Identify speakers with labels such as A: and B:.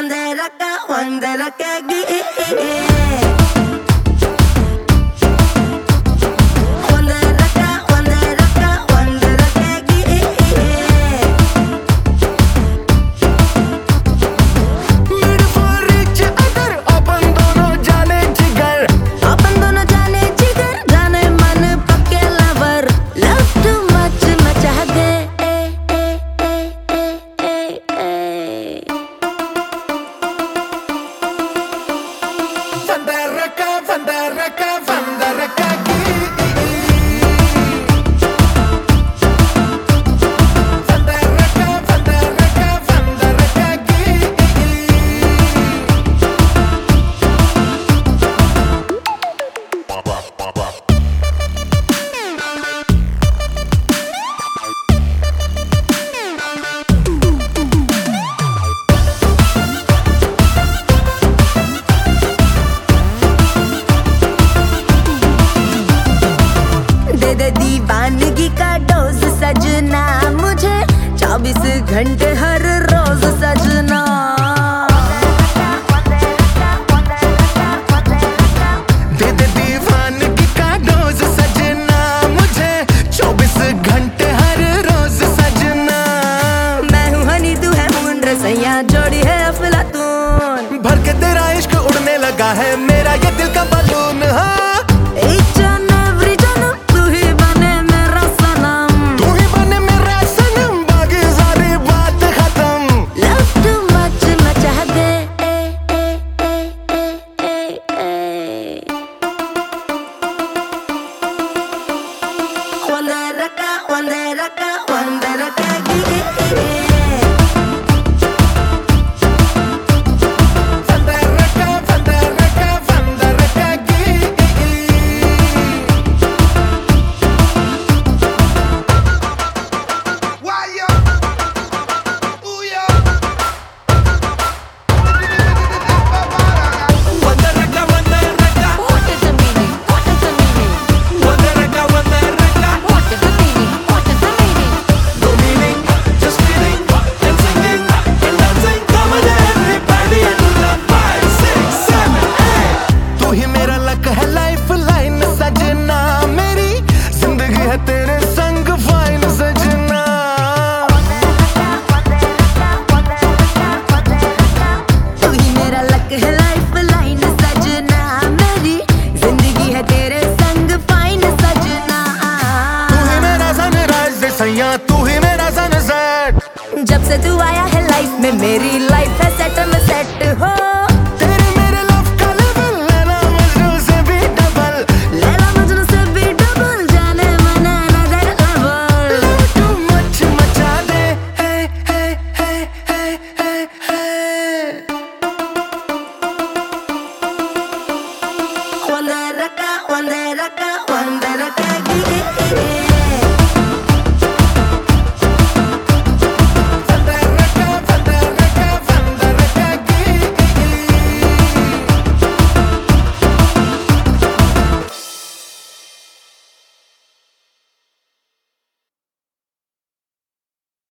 A: one that I got, one that I got. Yeah. घंटे हर रोज सजना।
B: सजना। मुझे चौबीस घंटे हर रोज सजना।
A: मैं हूँ जोड़ी है अफलातून।
B: भर के तेरा इश्क उड़ने लगा है, मेरा ये दिल का आया है
A: लाइफ में मेरी
B: लाइफ है सेट में सेट हो One that I got, one that I got, one that I got.